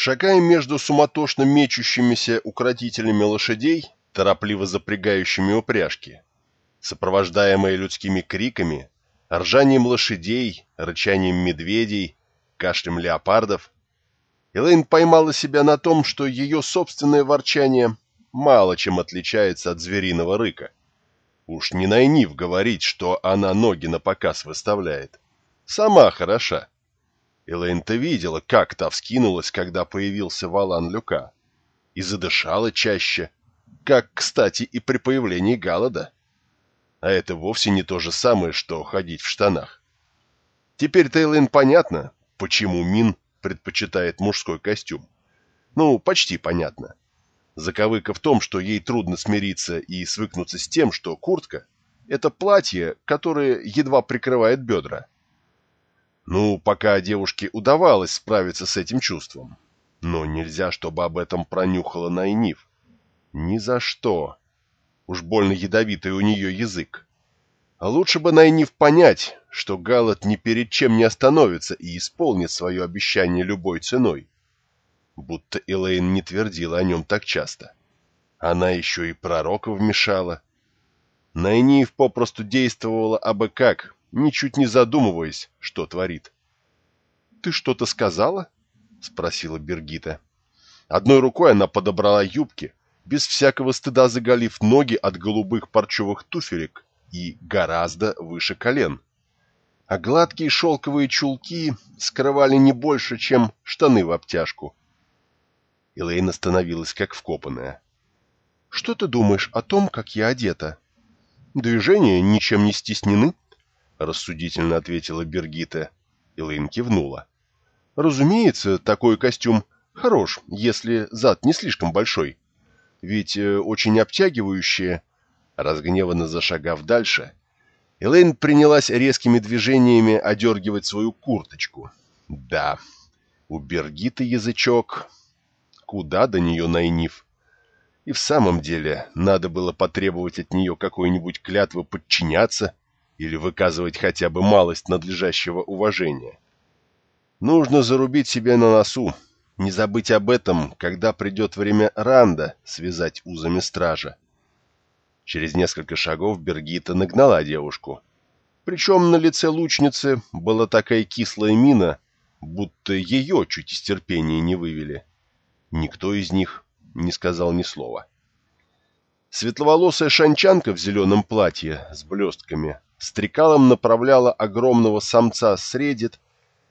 Шагая между суматошно мечущимися укротителями лошадей, торопливо запрягающими упряжки, сопровождаемые людскими криками, ржанием лошадей, рычанием медведей, кашлем леопардов, Элейн поймала себя на том, что ее собственное ворчание мало чем отличается от звериного рыка. Уж не Найнив говорить, что она ноги на показ выставляет. Сама хороша. Элейн-то видела, как та вскинулась, когда появился Валан Люка, и задышала чаще, как, кстати, и при появлении Галада. А это вовсе не то же самое, что ходить в штанах. Теперь-то Элейн понятно, почему Мин предпочитает мужской костюм. Ну, почти понятно. Заковыка в том, что ей трудно смириться и свыкнуться с тем, что куртка — это платье, которое едва прикрывает бедра. Ну, пока девушке удавалось справиться с этим чувством. Но нельзя, чтобы об этом пронюхала Найниф. Ни за что. Уж больно ядовитый у нее язык. А лучше бы Найниф понять, что Галат ни перед чем не остановится и исполнит свое обещание любой ценой. Будто Элейн не твердила о нем так часто. Она еще и пророка вмешала. Найниф попросту действовала абы как, ничуть не задумываясь, что творит. — Ты что-то сказала? — спросила Бергита. Одной рукой она подобрала юбки, без всякого стыда заголив ноги от голубых парчевых туфелек и гораздо выше колен. А гладкие шелковые чулки скрывали не больше, чем штаны в обтяжку. Элейн остановилась как вкопанная. — Что ты думаешь о том, как я одета? — Движения ничем не стеснены, —— рассудительно ответила Бергита. Элэйн кивнула. «Разумеется, такой костюм хорош, если зад не слишком большой. Ведь э, очень обтягивающие...» Разгневанно зашагав дальше, Элэйн принялась резкими движениями одергивать свою курточку. «Да, у Бергиты язычок. Куда до нее найнив?» И в самом деле надо было потребовать от нее какой-нибудь клятвы подчиняться или выказывать хотя бы малость надлежащего уважения. Нужно зарубить себе на носу, не забыть об этом, когда придет время Ранда связать узами стража. Через несколько шагов Бергита нагнала девушку. Причем на лице лучницы была такая кислая мина, будто ее чуть из терпения не вывели. Никто из них не сказал ни слова. Светловолосая шанчанка в зеленом платье с блестками стрекалом направляла огромного самца средит,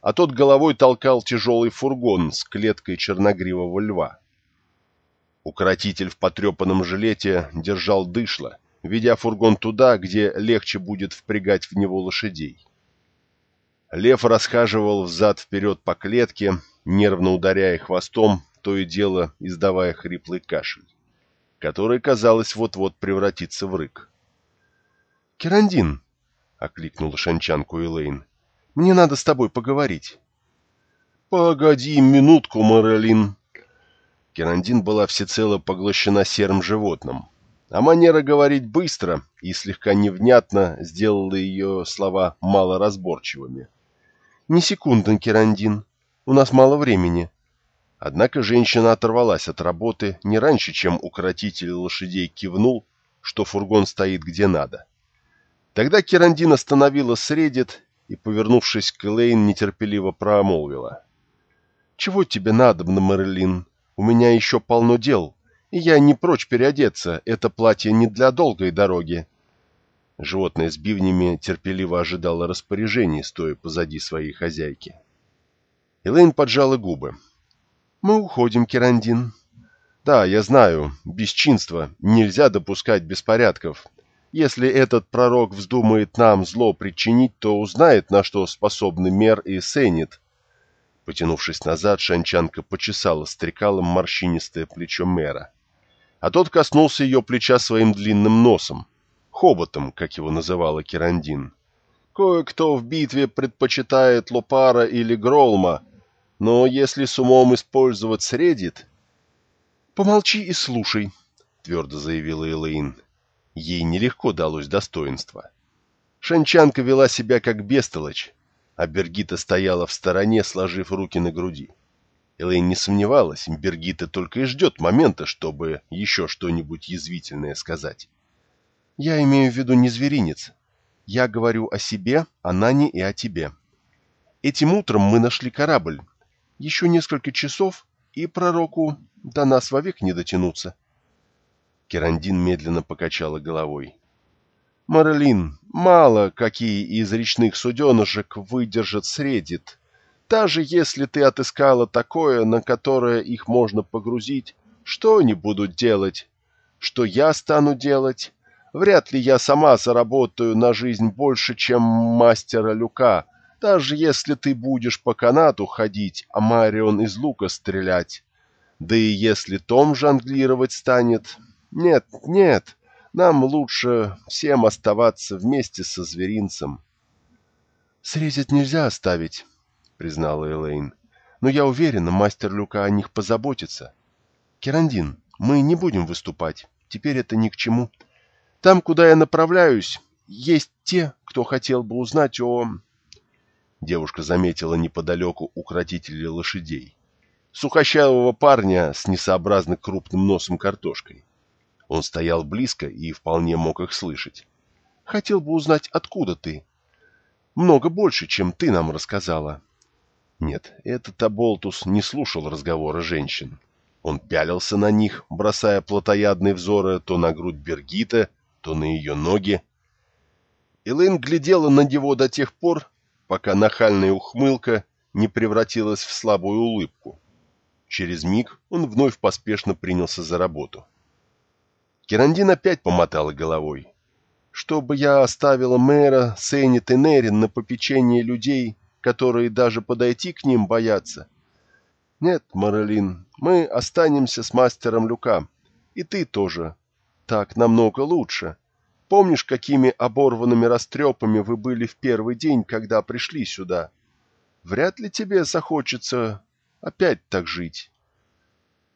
а тот головой толкал тяжелый фургон с клеткой черногривого льва. Укротитель в потрепанном жилете держал дышло, ведя фургон туда, где легче будет впрягать в него лошадей. Лев расхаживал взад-вперед по клетке, нервно ударяя хвостом, то и дело издавая хриплый кашель, который, казалось, вот-вот превратится в рык. «Керандин!» Окликнула шанчанку Элейн. «Мне надо с тобой поговорить». «Погоди минутку, Морелин». Керандин была всецело поглощена серым животным, а манера говорить быстро и слегка невнятно сделала ее слова малоразборчивыми. «Не секунды, Керандин, у нас мало времени». Однако женщина оторвалась от работы не раньше, чем укротитель лошадей кивнул, что фургон стоит где надо. Тогда Керандин остановила Средит и, повернувшись к Элейн, нетерпеливо промолвила. «Чего тебе надо, Мэрилин? У меня еще полно дел, и я не прочь переодеться. Это платье не для долгой дороги». Животное с бивнями терпеливо ожидало распоряжений, стоя позади своей хозяйки. Элейн поджала губы. «Мы уходим, Керандин». «Да, я знаю, бесчинство, нельзя допускать беспорядков, если этот пророк вздумает нам зло причинить, то узнает, на что способны Мер и Сенит. Потянувшись назад, Шанчанка почесала стрекалом морщинистое плечо Мэра. А тот коснулся ее плеча своим длинным носом, хоботом, как его называла Керандин. Кое-кто в битве предпочитает Лопара или Гролма, но если с умом использовать средит... — Помолчи и слушай, — твердо заявила Элэйн. Ей нелегко далось достоинство. Шанчанка вела себя как бестолочь, а Бергита стояла в стороне, сложив руки на груди. Элейн не сомневалась, Бергита только и ждет момента, чтобы еще что-нибудь язвительное сказать. «Я имею в виду не зверинец. Я говорю о себе, о Нане и о тебе. Этим утром мы нашли корабль. Еще несколько часов, и пророку до нас вовек не дотянуться». Керандин медленно покачала головой. «Марлин, мало какие из речных суденышек выдержат средит. Даже если ты отыскала такое, на которое их можно погрузить, что они будут делать? Что я стану делать? Вряд ли я сама заработаю на жизнь больше, чем мастера Люка, даже если ты будешь по канату ходить, а Марион из лука стрелять. Да и если Том жонглировать станет... Нет, нет, нам лучше всем оставаться вместе со зверинцем. «Срезать нельзя оставить», — признала Элейн. «Но я уверена, мастер Люка о них позаботится. Керандин, мы не будем выступать. Теперь это ни к чему. Там, куда я направляюсь, есть те, кто хотел бы узнать о...» Девушка заметила неподалеку укротителя лошадей. Сухощавого парня с несообразно крупным носом картошкой. Он стоял близко и вполне мог их слышать. «Хотел бы узнать, откуда ты. Много больше, чем ты нам рассказала». Нет, этот Аболтус не слушал разговора женщин. Он пялился на них, бросая плотоядные взоры то на грудь Бергита, то на ее ноги. Элэйн глядела на него до тех пор, пока нахальная ухмылка не превратилась в слабую улыбку. Через миг он вновь поспешно принялся за работу. Керандин опять помотала головой. «Чтобы я оставила мэра, Сейнит и Нерин на попечение людей, которые даже подойти к ним боятся. Нет, Маралин, мы останемся с мастером Люка. И ты тоже. Так намного лучше. Помнишь, какими оборванными растрепами вы были в первый день, когда пришли сюда? Вряд ли тебе захочется опять так жить.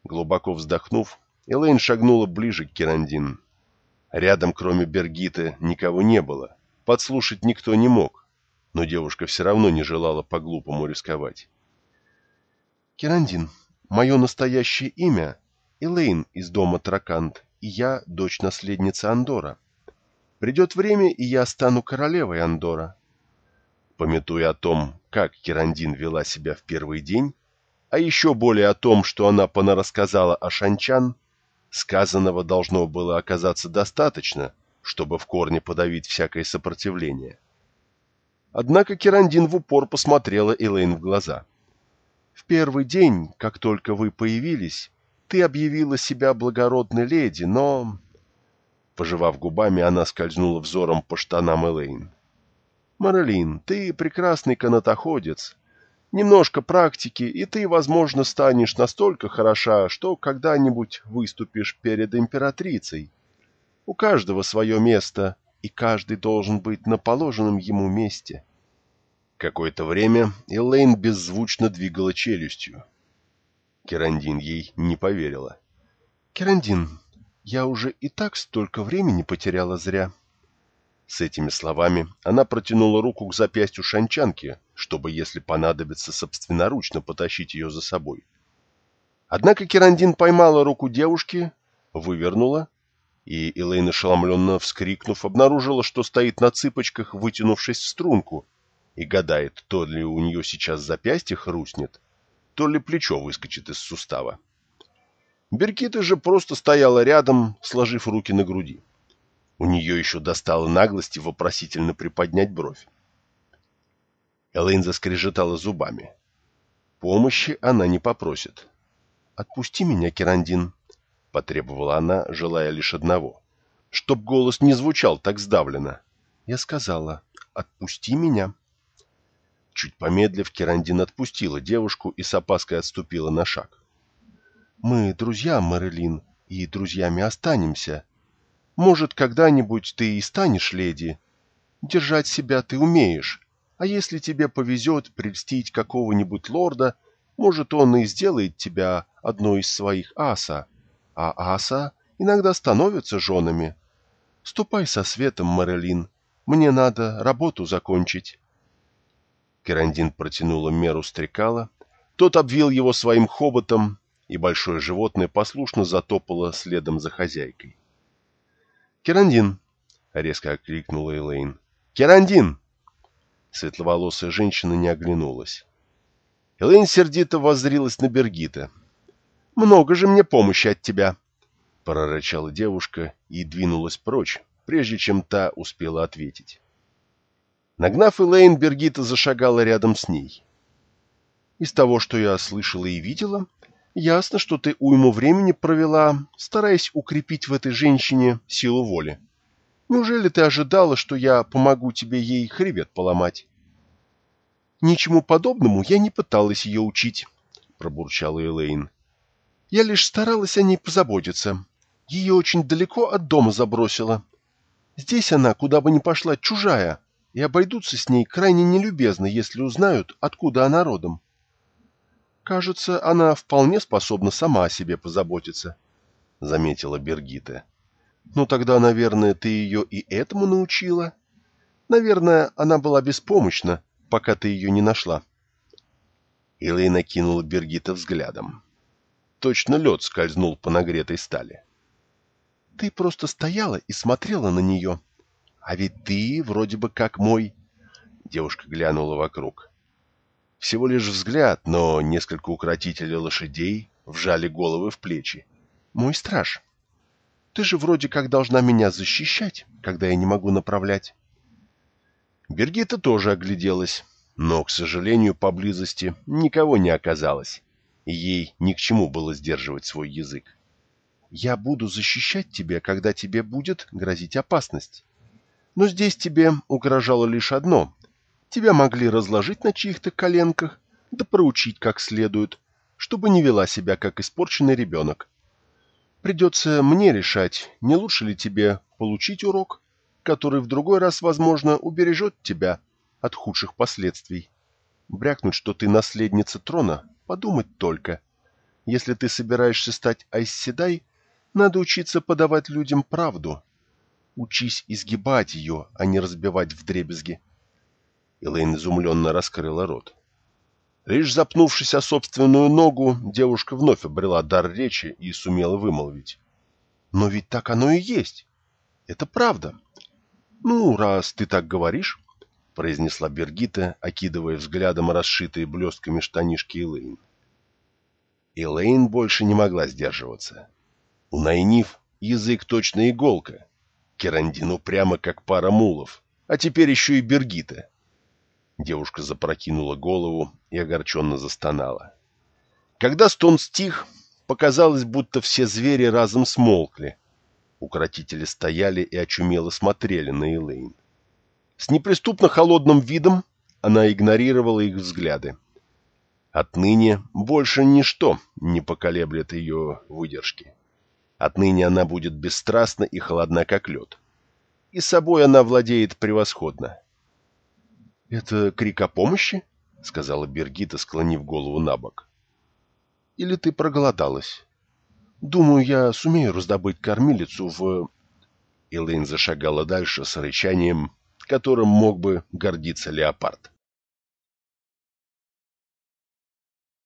Глубоко вздохнув, Элейн шагнула ближе к Керандин. Рядом, кроме Бергиты, никого не было. Подслушать никто не мог но девушка все равно не желала по-глупому рисковать. «Керандин, мое настоящее имя — Элейн из дома Тракант, и я дочь наследницы Андора. Придет время, и я стану королевой Андора». Пометуя о том, как Керандин вела себя в первый день, а еще более о том, что она понарассказала о Шанчан, сказанного должно было оказаться достаточно, чтобы в корне подавить всякое сопротивление. Однако Керандин в упор посмотрела Элейн в глаза. «В первый день, как только вы появились, ты объявила себя благородной леди, но...» Пожевав губами, она скользнула взором по штанам Элейн. «Маралин, ты прекрасный канатоходец. Немножко практики, и ты, возможно, станешь настолько хороша, что когда-нибудь выступишь перед императрицей. У каждого свое место, и каждый должен быть на положенном ему месте. Какое-то время Элейн беззвучно двигала челюстью. Керандин ей не поверила. «Керандин, я уже и так столько времени потеряла зря». С этими словами она протянула руку к запястью шанчанки, чтобы, если понадобится, собственноручно потащить ее за собой. Однако Керандин поймала руку девушки, вывернула и Элейн, ошеломленно вскрикнув, обнаружила, что стоит на цыпочках, вытянувшись в струнку, и гадает, то ли у нее сейчас запястье хрустнет, то ли плечо выскочит из сустава. Беркита же просто стояла рядом, сложив руки на груди. У нее еще достало наглости вопросительно приподнять бровь. Элейн заскрежетала зубами. Помощи она не попросит. «Отпусти меня, Керандин», потребовала она, желая лишь одного. Чтоб голос не звучал так сдавленно. Я сказала, отпусти меня. Чуть помедлив, Керандин отпустила девушку и с опаской отступила на шаг. «Мы друзья, Мэрилин, и друзьями останемся. Может, когда-нибудь ты и станешь леди. Держать себя ты умеешь, а если тебе повезет прельстить какого-нибудь лорда, может, он и сделает тебя одной из своих аса а аса иногда становятся женами. Ступай со светом, Мэрилин. Мне надо работу закончить. Керандин протянула меру стрекала, Тот обвил его своим хоботом, и большое животное послушно затопало следом за хозяйкой. «Керандин!» — резко окликнула Элейн. «Керандин!» Светловолосая женщина не оглянулась. Элейн сердито воззрилась на Бергита. «Много же мне помощи от тебя!» — прорычала девушка и двинулась прочь, прежде чем та успела ответить. Нагнав Элейн, Бергита зашагала рядом с ней. «Из того, что я слышала и видела, ясно, что ты уйму времени провела, стараясь укрепить в этой женщине силу воли. Неужели ты ожидала, что я помогу тебе ей хребет поломать?» «Ничему подобному я не пыталась ее учить», — пробурчала Элейн. «Я лишь старалась о ней позаботиться. Ее очень далеко от дома забросила. Здесь она, куда бы ни пошла, чужая, и обойдутся с ней крайне нелюбезно, если узнают, откуда она родом. Кажется, она вполне способна сама о себе позаботиться», — заметила Бергита. «Ну тогда, наверное, ты ее и этому научила? Наверное, она была беспомощна, пока ты ее не нашла». Элейна кинула Бергита взглядом. Точно лед скользнул по нагретой стали. «Ты просто стояла и смотрела на нее. А ведь ты вроде бы как мой...» Девушка глянула вокруг. Всего лишь взгляд, но несколько укротителей лошадей вжали головы в плечи. «Мой страж, ты же вроде как должна меня защищать, когда я не могу направлять». Бергита тоже огляделась, но, к сожалению, поблизости никого не оказалось, и ей ни к чему было сдерживать свой язык. «Я буду защищать тебя, когда тебе будет грозить опасность. Но здесь тебе угрожало лишь одно. Тебя могли разложить на чьих-то коленках, да проучить как следует, чтобы не вела себя как испорченный ребенок. Придется мне решать, не лучше ли тебе получить урок, который в другой раз, возможно, убережет тебя от худших последствий. Брякнуть, что ты наследница трона, подумать только. Если ты собираешься стать Айсседай, надо учиться подавать людям правду. Учись изгибать ее, а не разбивать вдребезги. Элэйн изумленно раскрыла рот. Лишь запнувшись о собственную ногу, девушка вновь обрела дар речи и сумела вымолвить. «Но ведь так оно и есть. Это правда. «Ну, раз ты так говоришь», — произнесла Бергита, окидывая взглядом расшитые блестками штанишки Элейн. Элейн больше не могла сдерживаться. У Найниф язык точно иголка. Керандину прямо как пара мулов, а теперь еще и Бергита. Девушка запрокинула голову и огорченно застонала. Когда стон стих, показалось, будто все звери разом смолкли, Укротители стояли и очумело смотрели на Элейн. С неприступно холодным видом она игнорировала их взгляды. Отныне больше ничто не поколеблет ее выдержки. Отныне она будет бесстрастна и холодна, как лед. И собой она владеет превосходно. — Это крик о помощи? — сказала Бергита, склонив голову на бок. — Или ты проголодалась? Думаю, я сумею раздобыть кормилицу в...» Элэйн зашагала дальше с рычанием, которым мог бы гордиться леопард.